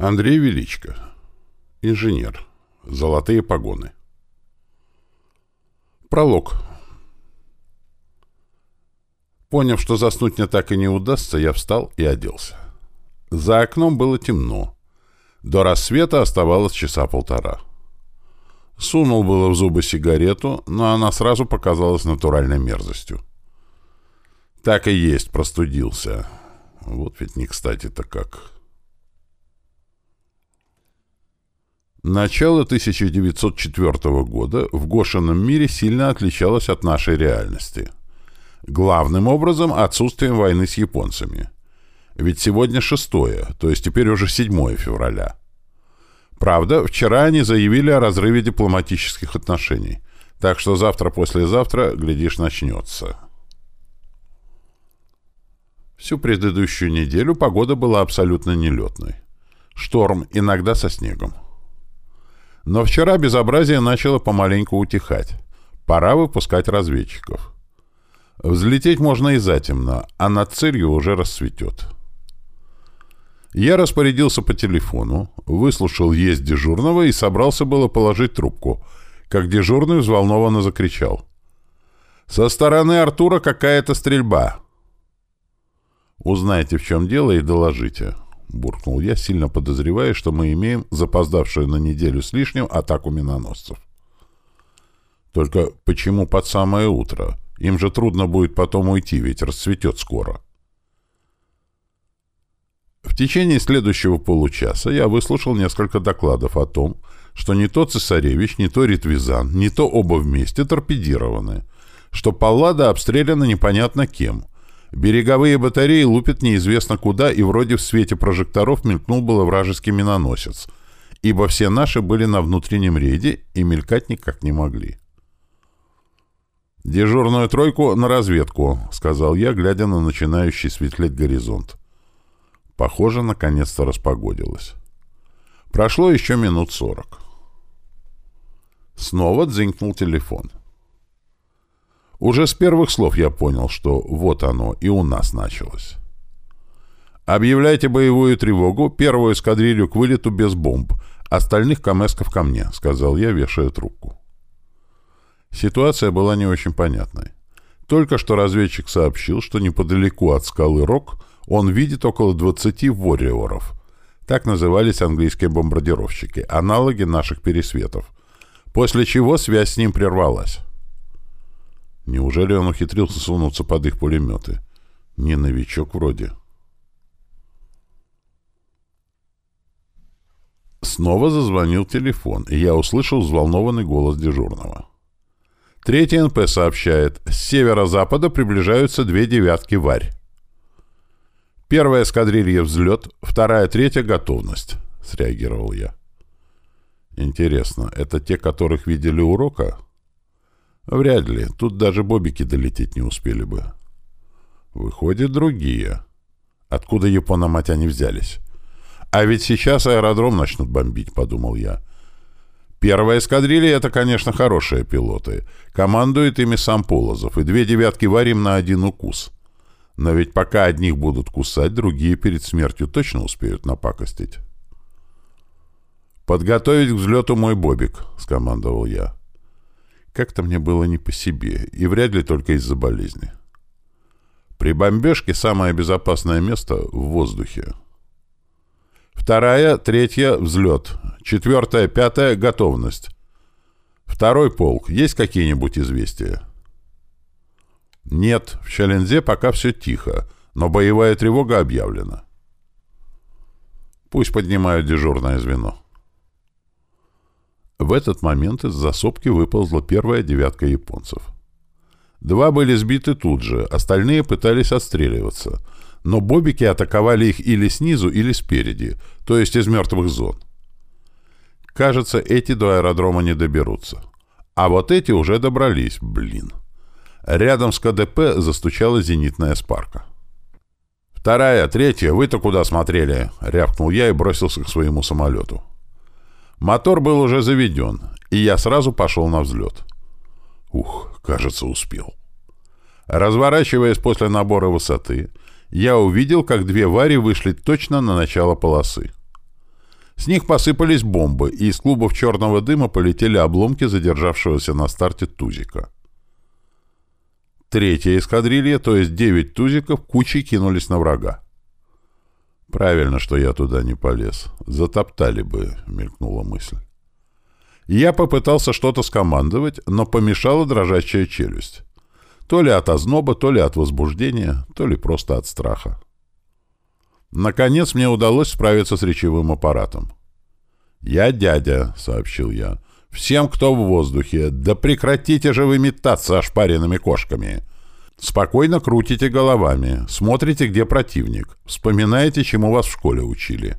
Андрей Величко. Инженер. Золотые погоны. Пролог. Поняв, что заснуть мне так и не удастся, я встал и оделся. За окном было темно. До рассвета оставалось часа полтора. Сунул было в зубы сигарету, но она сразу показалась натуральной мерзостью. Так и есть, простудился. Вот ведь не кстати-то как. Начало 1904 года в Гошином мире сильно отличалось от нашей реальности. Главным образом отсутствием войны с японцами. Ведь сегодня шестое, то есть теперь уже 7 февраля. Правда, вчера они заявили о разрыве дипломатических отношений, так что завтра-послезавтра, глядишь, начнется. Всю предыдущую неделю погода была абсолютно нелетной. Шторм, иногда со снегом. Но вчера безобразие начало помаленьку утихать. Пора выпускать разведчиков. Взлететь можно и затемно, а над целью уже расцветет. Я распорядился по телефону, выслушал есть дежурного и собрался было положить трубку, как дежурный взволнованно закричал. «Со стороны Артура какая-то стрельба!» «Узнайте, в чем дело, и доложите», — буркнул я, сильно подозревая, что мы имеем запоздавшую на неделю с лишним атаку миноносцев. «Только почему под самое утро? Им же трудно будет потом уйти, ведь расцветет скоро». В течение следующего получаса я выслушал несколько докладов о том, что не то цесаревич, не то Ритвизан, не то оба вместе торпедированы, что Паллада обстреляна непонятно кем, Береговые батареи лупят неизвестно куда, и вроде в свете прожекторов мелькнул было вражеский миноносец, ибо все наши были на внутреннем рейде и мелькать никак не могли. «Дежурную тройку на разведку», — сказал я, глядя на начинающий светлеть горизонт. Похоже, наконец-то распогодилось. Прошло еще минут сорок. Снова дзинкнул телефон. Уже с первых слов я понял, что вот оно и у нас началось. «Объявляйте боевую тревогу, первую эскадрилью к вылету без бомб, остальных камесков ко мне», — сказал я, вешая трубку. Ситуация была не очень понятной. Только что разведчик сообщил, что неподалеку от скалы Рок он видит около 20 ворриоров. Так назывались английские бомбардировщики, аналоги наших пересветов. После чего связь с ним прервалась. Неужели он ухитрился сунуться под их пулеметы? Не новичок вроде. Снова зазвонил телефон, и я услышал взволнованный голос дежурного. Третий НП сообщает, с северо-запада приближаются две девятки «Варь». Первая эскадрилья «Взлет», вторая, третья «Готовность», — среагировал я. Интересно, это те, которых видели урока? — Вряд ли. Тут даже бобики долететь не успели бы. Выходят, другие. Откуда Япона-мать они взялись? А ведь сейчас аэродром начнут бомбить, подумал я. Первая эскадрилья — это, конечно, хорошие пилоты. Командует ими сам Полозов, и две девятки варим на один укус. Но ведь пока одних будут кусать, другие перед смертью точно успеют напакостить. «Подготовить к взлету мой бобик», — скомандовал я. Как-то мне было не по себе, и вряд ли только из-за болезни. При бомбежке самое безопасное место — в воздухе. Вторая, третья — взлет. Четвертая, пятая — готовность. Второй полк. Есть какие-нибудь известия? Нет, в Челензе пока все тихо, но боевая тревога объявлена. Пусть поднимают дежурное звено. В этот момент из засопки выползла первая девятка японцев. Два были сбиты тут же, остальные пытались отстреливаться, но бобики атаковали их или снизу, или спереди, то есть из мертвых зон. Кажется, эти до аэродрома не доберутся. А вот эти уже добрались, блин. Рядом с КДП застучала зенитная спарка. «Вторая, третья, вы-то куда смотрели?» — рявкнул я и бросился к своему самолету. Мотор был уже заведен, и я сразу пошел на взлет. Ух, кажется, успел. Разворачиваясь после набора высоты, я увидел, как две вари вышли точно на начало полосы. С них посыпались бомбы, и из клубов черного дыма полетели обломки задержавшегося на старте тузика. Третья эскадрилья, то есть девять тузиков, кучей кинулись на врага. «Правильно, что я туда не полез. Затоптали бы», — мелькнула мысль. Я попытался что-то скомандовать, но помешала дрожащая челюсть. То ли от озноба, то ли от возбуждения, то ли просто от страха. Наконец мне удалось справиться с речевым аппаратом. «Я дядя», — сообщил я. «Всем, кто в воздухе, да прекратите же вы метаться ошпаренными кошками. Спокойно крутите головами, смотрите, где противник, вспоминаете, чему вас в школе учили.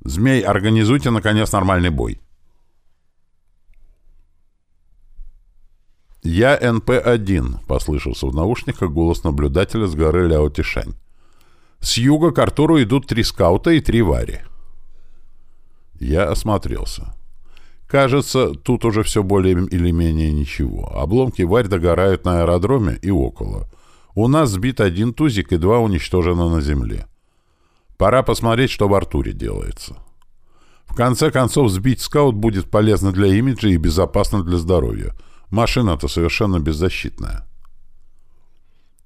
Змей, организуйте, наконец, нормальный бой». «Я НП-1», — послышался в наушниках голос наблюдателя с горы Ляо-Тишань. «С юга к Артуру идут три скаута и три вари». Я осмотрелся. Кажется, тут уже все более или менее ничего. Обломки варь догорают на аэродроме и около. У нас сбит один тузик и два уничтожено на земле. Пора посмотреть, что в Артуре делается. В конце концов, сбить скаут будет полезно для имиджа и безопасно для здоровья. Машина-то совершенно беззащитная.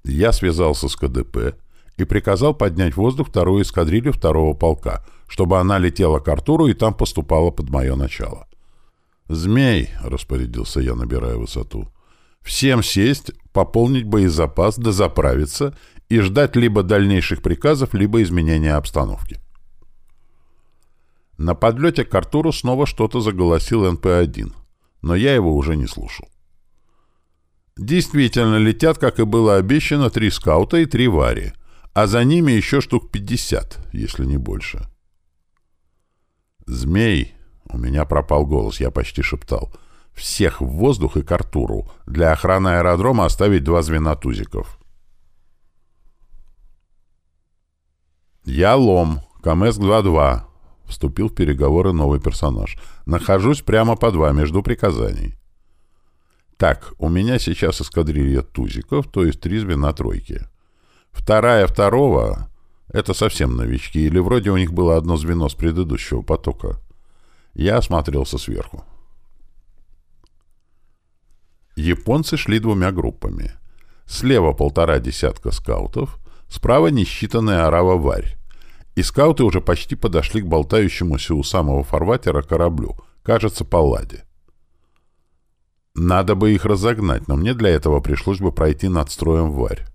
Я связался с КДП и приказал поднять в воздух вторую эскадрилью второго полка, чтобы она летела к Артуру и там поступала под мое начало. «Змей», — распорядился я, набирая высоту, — «всем сесть, пополнить боезапас, дозаправиться и ждать либо дальнейших приказов, либо изменения обстановки». На подлете к Артуру снова что-то заголосил НП-1, но я его уже не слушал. Действительно, летят, как и было обещано, три скаута и три вари, а за ними еще штук пятьдесят, если не больше. «Змей!» — у меня пропал голос, я почти шептал. «Всех в воздух и к Артуру. Для охраны аэродрома оставить два звена тузиков». «Я Лом, КМС-22», — вступил в переговоры новый персонаж. «Нахожусь прямо под вами, жду приказаний». Так, у меня сейчас эскадрилья тузиков, то есть три звена тройки. Вторая второго — это совсем новички, или вроде у них было одно звено с предыдущего потока. Я осмотрелся сверху. Японцы шли двумя группами. Слева полтора десятка скаутов, справа несчитанная орава «Варь». И скауты уже почти подошли к болтающемуся у самого фарватера кораблю, кажется, Палладе. Надо бы их разогнать, но мне для этого пришлось бы пройти над строем варь.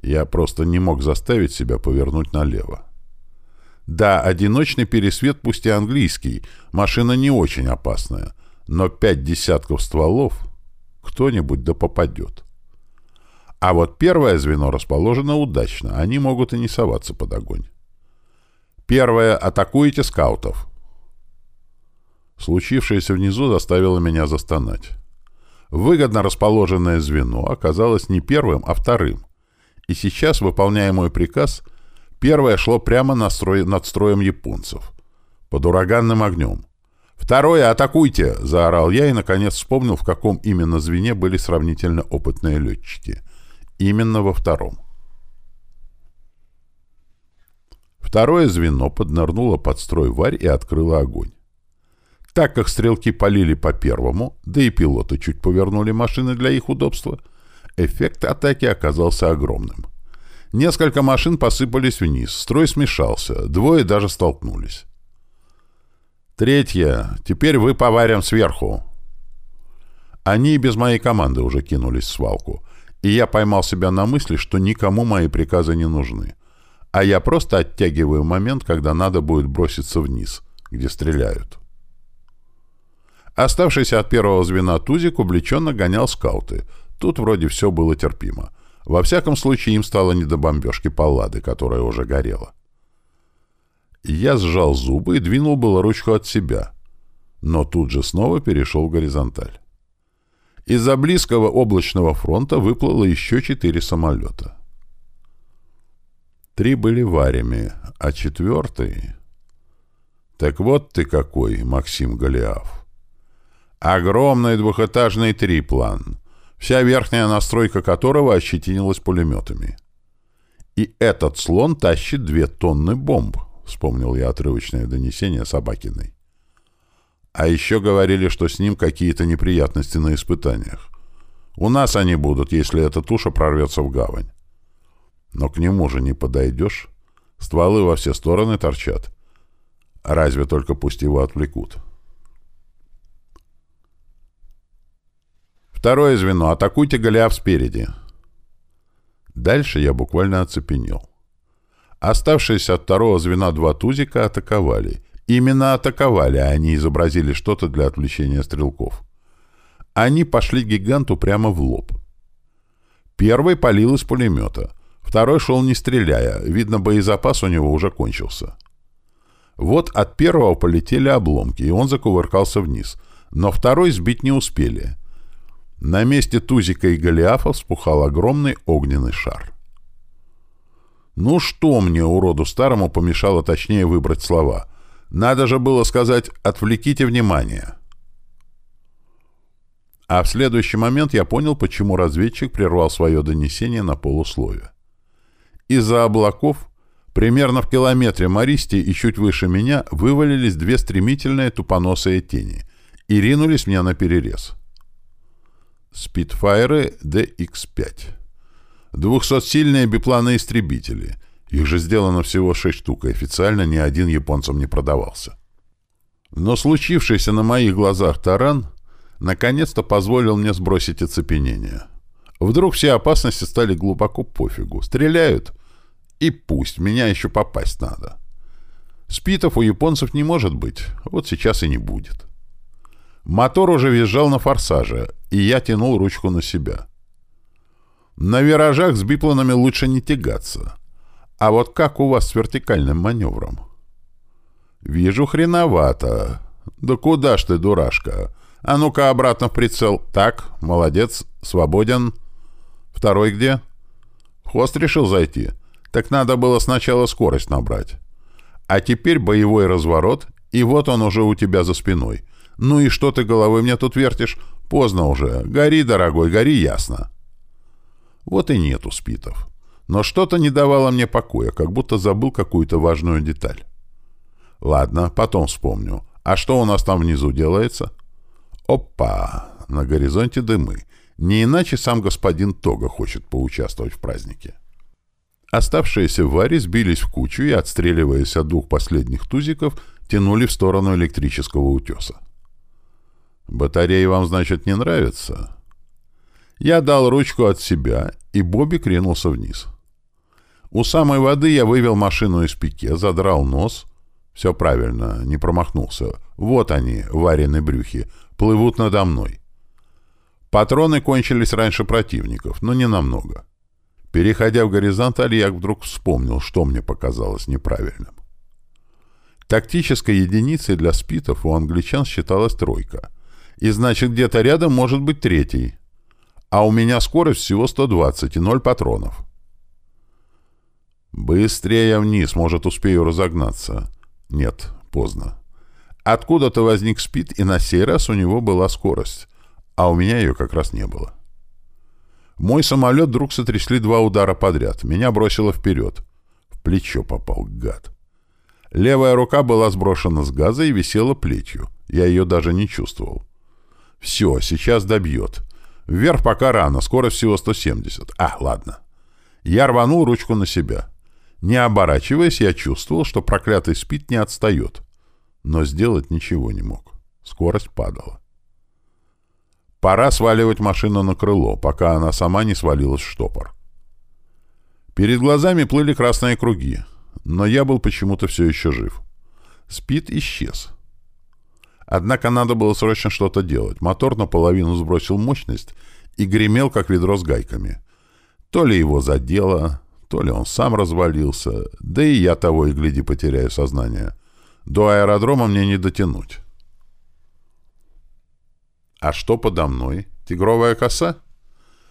Я просто не мог заставить себя повернуть налево. Да, одиночный пересвет пусть и английский, машина не очень опасная, но пять десятков стволов кто-нибудь да попадет. А вот первое звено расположено удачно, они могут и не соваться под огонь. Первое — атакуете скаутов. Случившееся внизу заставило меня застонать. Выгодно расположенное звено оказалось не первым, а вторым. И сейчас, выполняя мой приказ, первое шло прямо над, строй, над строем японцев. Под ураганным огнем. «Второе, атакуйте!» — заорал я и, наконец, вспомнил, в каком именно звене были сравнительно опытные летчики. Именно во втором. Второе звено поднырнуло под строй варь и открыло огонь. Так как стрелки полили по первому, да и пилоты чуть повернули машины для их удобства, эффект атаки оказался огромным. Несколько машин посыпались вниз, строй смешался, двое даже столкнулись. Третье. Теперь вы поварим сверху. Они без моей команды уже кинулись в свалку, и я поймал себя на мысли, что никому мои приказы не нужны, а я просто оттягиваю момент, когда надо будет броситься вниз, где стреляют. Оставшийся от первого звена Тузик увлеченно гонял скауты. Тут вроде все было терпимо. Во всяком случае, им стало не до бомбежки паллады, которая уже горела. Я сжал зубы и двинул было ручку от себя, но тут же снова перешел в горизонталь. Из-за близкого облачного фронта выплыло еще четыре самолета. Три были варями, а четвертый... Так вот ты какой, Максим Голиаф. Огромный двухэтажный триплан, вся верхняя настройка которого ощетинилась пулеметами. И этот слон тащит две тонны бомб. вспомнил я отрывочное донесение Собакиной. А еще говорили, что с ним какие-то неприятности на испытаниях. У нас они будут, если эта туша прорвется в гавань. Но к нему же не подойдешь. Стволы во все стороны торчат. Разве только пусть его отвлекут. Второе звено. Атакуйте Голиаф спереди. Дальше я буквально оцепенел. Оставшиеся от второго звена два тузика атаковали. Именно атаковали, а они изобразили что-то для отвлечения стрелков. Они пошли гиганту прямо в лоб. Первый палил из пулемета. Второй шел не стреляя. Видно, боезапас у него уже кончился. Вот от первого полетели обломки, и он закувыркался вниз. Но второй сбить не успели — на месте Тузика и Голиафа вспухал огромный огненный шар. Ну что мне, уроду старому, помешало точнее выбрать слова? Надо же было сказать «отвлеките внимание». А в следующий момент я понял, почему разведчик прервал свое донесение на полусловие. Из-за облаков, примерно в километре Мористи и чуть выше меня, вывалились две стремительные тупоносые тени и ринулись мне на перерез. Спитфайры DX-5. 200-сильные бипланы-истребители. Их же сделано всего 6 штук, и официально ни один японцам не продавался. Но случившийся на моих глазах таран наконец-то позволил мне сбросить оцепенение. Вдруг все опасности стали глубоко пофигу. Стреляют, и пусть, меня еще попасть надо. Спитов у японцев не может быть, вот сейчас и не будет. Мотор уже визжал на форсаже, и я тянул ручку на себя. На виражах с бипланами лучше не тягаться. А вот как у вас с вертикальным маневром? Вижу хреновато. Да куда ж ты, дурашка? А ну-ка обратно в прицел. Так, молодец, свободен. Второй где? хвост решил зайти. Так надо было сначала скорость набрать. А теперь боевой разворот, и вот он уже у тебя за спиной. «Ну и что ты головой мне тут вертишь? Поздно уже. Гори, дорогой, гори ясно». Вот и нету спитов. Но что-то не давало мне покоя, как будто забыл какую-то важную деталь. Ладно, потом вспомню. А что у нас там внизу делается? Опа! На горизонте дымы. Не иначе сам господин Тога хочет поучаствовать в празднике. Оставшиеся в варе сбились в кучу и, отстреливаясь от двух последних тузиков, тянули в сторону электрического утеса. «Батареи вам, значит, не нравятся?» Я дал ручку от себя, и Бобик ринулся вниз. У самой воды я вывел машину из пике, задрал нос. Все правильно, не промахнулся. Вот они, вареные брюхи, плывут надо мной. Патроны кончились раньше противников, но не намного. Переходя в горизонталь, я вдруг вспомнил, что мне показалось неправильным. Тактической единицей для спитов у англичан считалась тройка — и значит, где-то рядом может быть третий. А у меня скорость всего 120 и 0 патронов. Быстрее вниз, может, успею разогнаться. Нет, поздно. Откуда-то возник спид, и на сей раз у него была скорость, а у меня ее как раз не было. Мой самолет вдруг сотрясли два удара подряд. Меня бросило вперед. В плечо попал, гад. Левая рука была сброшена с газа и висела плетью. Я ее даже не чувствовал. Все, сейчас добьет. Вверх пока рано, скорость всего 170. А, ладно. Я рванул ручку на себя. Не оборачиваясь, я чувствовал, что проклятый спит не отстает. Но сделать ничего не мог. Скорость падала. Пора сваливать машину на крыло, пока она сама не свалилась в штопор. Перед глазами плыли красные круги, но я был почему-то все еще жив. Спит исчез. Однако надо было срочно что-то делать. Мотор наполовину сбросил мощность и гремел, как ведро с гайками. То ли его задело, то ли он сам развалился, да и я того и гляди потеряю сознание. До аэродрома мне не дотянуть. А что подо мной? Тигровая коса?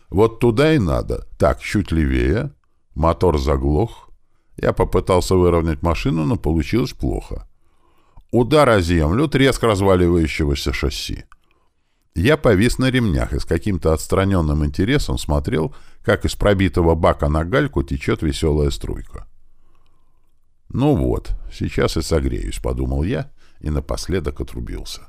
Вот туда и надо. Так, чуть левее. Мотор заглох. Я попытался выровнять машину, но получилось плохо. Удар о землю, треск разваливающегося шасси. Я повис на ремнях и с каким-то отстраненным интересом смотрел, как из пробитого бака на гальку течет веселая струйка. Ну вот, сейчас и согреюсь, подумал я и напоследок отрубился.